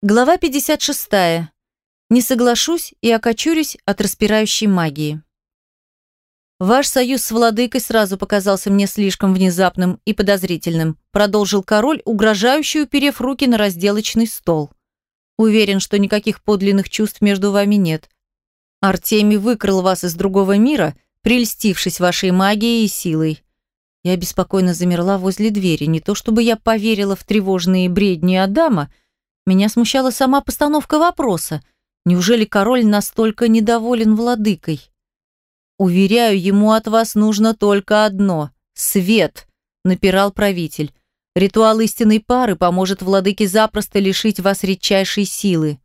Глава 56. Не соглашусь и окочурюсь от распирающей магии. Ваш союз с владыкой сразу показался мне слишком внезапным и подозрительным, продолжил король, угрожающе уперев руки на разделочный стол. Уверен, что никаких подлинных чувств между вами нет. Артемий выкрал вас из другого мира, прельстившись вашей магией и силой. Я беспокойно замерла возле двери, не то чтобы я поверила в тревожные бредни Адама, меня смущала сама постановка вопроса. Неужели король настолько недоволен владыкой? Уверяю, ему от вас нужно только одно — свет, напирал правитель. Ритуал истинной пары поможет владыке запросто лишить вас редчайшей силы.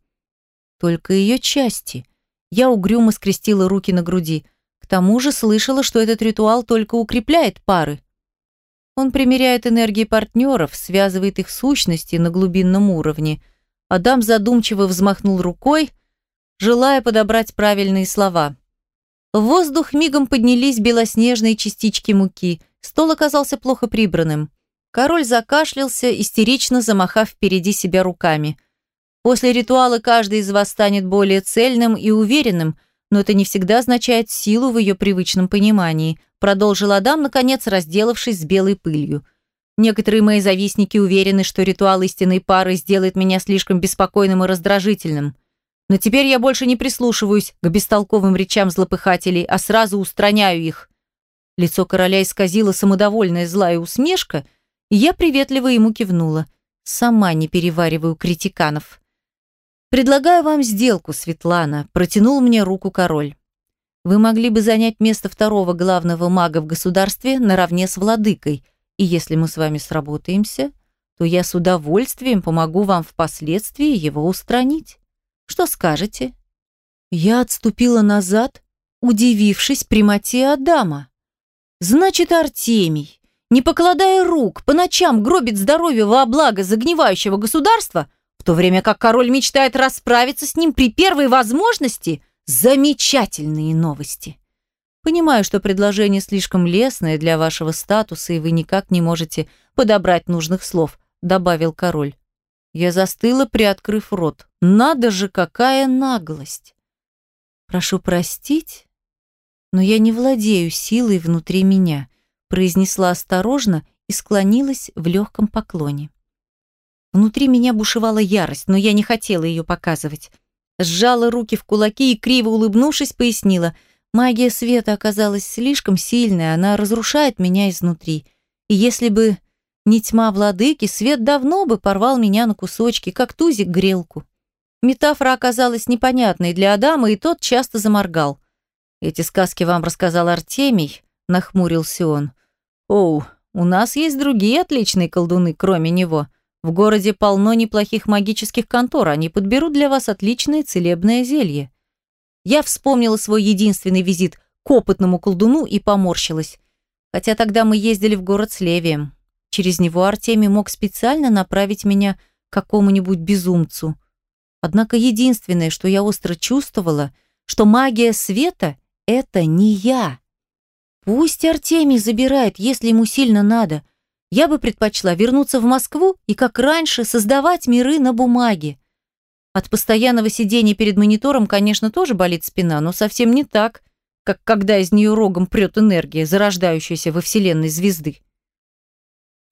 Только ее части. Я угрюмо скрестила руки на груди. К тому же слышала, что этот ритуал только укрепляет пары. Он примеряет энергии партнеров, связывает их сущности на глубинном уровне – Адам задумчиво взмахнул рукой, желая подобрать правильные слова. В воздух мигом поднялись белоснежные частички муки. Стол оказался плохо прибранным. Король закашлялся, истерично замахав впереди себя руками. После ритуала каждый из вас станет более цельным и уверенным, но это не всегда означает силу в ее привычном понимании, продолжил Адам, наконец разделавшись с белой пылью. Некоторые мои завистники уверены, что ритуал истинной пары сделает меня слишком беспокойным и раздражительным. Но теперь я больше не прислушиваюсь к бестолковым речам злопыхателей, а сразу устраняю их. Лицо короля исказило самодовольная злая усмешка, и я приветливо ему кивнула. Сама не перевариваю критиканов. «Предлагаю вам сделку, Светлана», – протянул мне руку король. «Вы могли бы занять место второго главного мага в государстве наравне с владыкой – и если мы с вами сработаемся, то я с удовольствием помогу вам впоследствии его устранить. Что скажете?» Я отступила назад, удивившись прямоте Адама. «Значит, Артемий, не покладая рук, по ночам гробит здоровье во благо загнивающего государства, в то время как король мечтает расправиться с ним при первой возможности? Замечательные новости!» Понимаю, что предложение слишком лестное для вашего статуса, и вы никак не можете подобрать нужных слов», — добавил король. Я застыла, приоткрыв рот. «Надо же, какая наглость!» «Прошу простить, но я не владею силой внутри меня», — произнесла осторожно и склонилась в легком поклоне. Внутри меня бушевала ярость, но я не хотела ее показывать. Сжала руки в кулаки и, криво улыбнувшись, пояснила — Магия света оказалась слишком сильной, она разрушает меня изнутри. И если бы не тьма владыки, свет давно бы порвал меня на кусочки, как тузик грелку. Метафора оказалась непонятной для Адама, и тот часто заморгал. «Эти сказки вам рассказал Артемий», — нахмурился он. «Оу, у нас есть другие отличные колдуны, кроме него. В городе полно неплохих магических контор, они подберут для вас отличное целебное зелье». Я вспомнила свой единственный визит к опытному колдуну и поморщилась. Хотя тогда мы ездили в город с Левием. Через него Артемий мог специально направить меня к какому-нибудь безумцу. Однако единственное, что я остро чувствовала, что магия света — это не я. Пусть Артемий забирает, если ему сильно надо. Я бы предпочла вернуться в Москву и, как раньше, создавать миры на бумаге. От постоянного сидения перед монитором, конечно, тоже болит спина, но совсем не так, как когда из нее рогом прет энергия, зарождающаяся во вселенной звезды.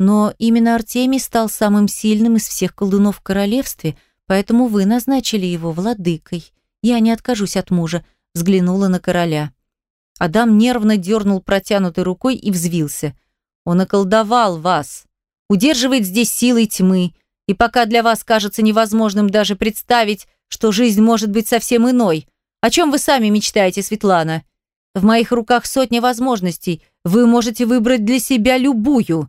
Но именно Артемий стал самым сильным из всех колдунов в королевстве, поэтому вы назначили его владыкой. Я не откажусь от мужа, взглянула на короля. Адам нервно дернул протянутой рукой и взвился. Он околдовал вас, удерживает здесь силой тьмы, и пока для вас кажется невозможным даже представить, что жизнь может быть совсем иной, о чем вы сами мечтаете, Светлана? В моих руках сотня возможностей. Вы можете выбрать для себя любую.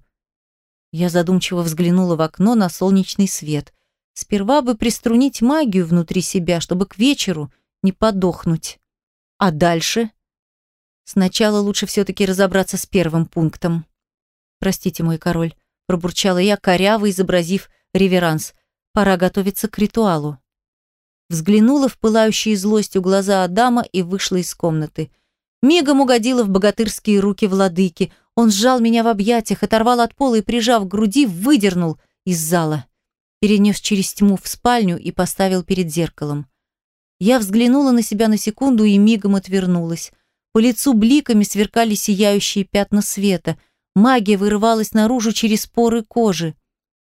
Я задумчиво взглянула в окно на солнечный свет. Сперва бы приструнить магию внутри себя, чтобы к вечеру не подохнуть. А дальше? Сначала лучше все-таки разобраться с первым пунктом. Простите, мой король, пробурчала я, коряво изобразив реверанс. Пора готовиться к ритуалу. Взглянула в пылающие злостью глаза Адама и вышла из комнаты. Мигом угодила в богатырские руки владыки. Он сжал меня в объятиях, оторвал от пола и, прижав к груди, выдернул из зала. перенес через тьму в спальню и поставил перед зеркалом. Я взглянула на себя на секунду и мигом отвернулась. По лицу бликами сверкали сияющие пятна света. Магия вырывалась наружу через поры кожи.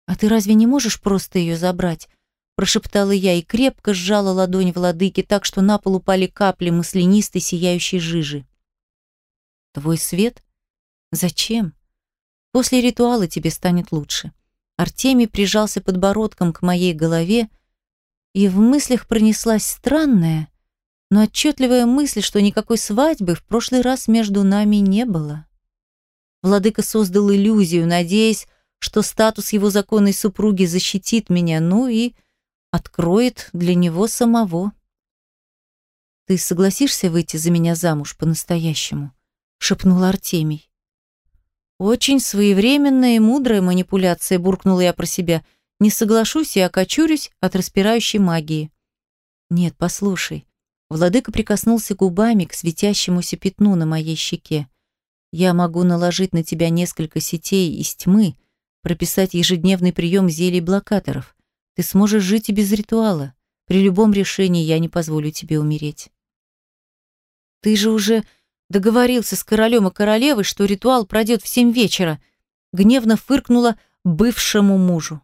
«А ты разве не можешь просто ее забрать?» Прошептала я и крепко сжала ладонь владыки так, что на пол упали капли маслянистой сияющей жижи. «Твой свет? Зачем? После ритуала тебе станет лучше». Артемий прижался подбородком к моей голове, и в мыслях пронеслась странная, но отчетливая мысль, что никакой свадьбы в прошлый раз между нами не было. Владыка создал иллюзию, надеясь, что статус его законной супруги защитит меня, ну и откроет для него самого. «Ты согласишься выйти за меня замуж по-настоящему?» — шепнул Артемий. «Очень своевременная и мудрая манипуляция», — буркнула я про себя. «Не соглашусь и окочурюсь от распирающей магии». «Нет, послушай». Владыка прикоснулся губами к светящемуся пятну на моей щеке. «Я могу наложить на тебя несколько сетей из тьмы, прописать ежедневный прием зелий блокаторов. Ты сможешь жить и без ритуала. При любом решении я не позволю тебе умереть». «Ты же уже договорился с королем и королевой, что ритуал пройдет в семь вечера», гневно фыркнула бывшему мужу.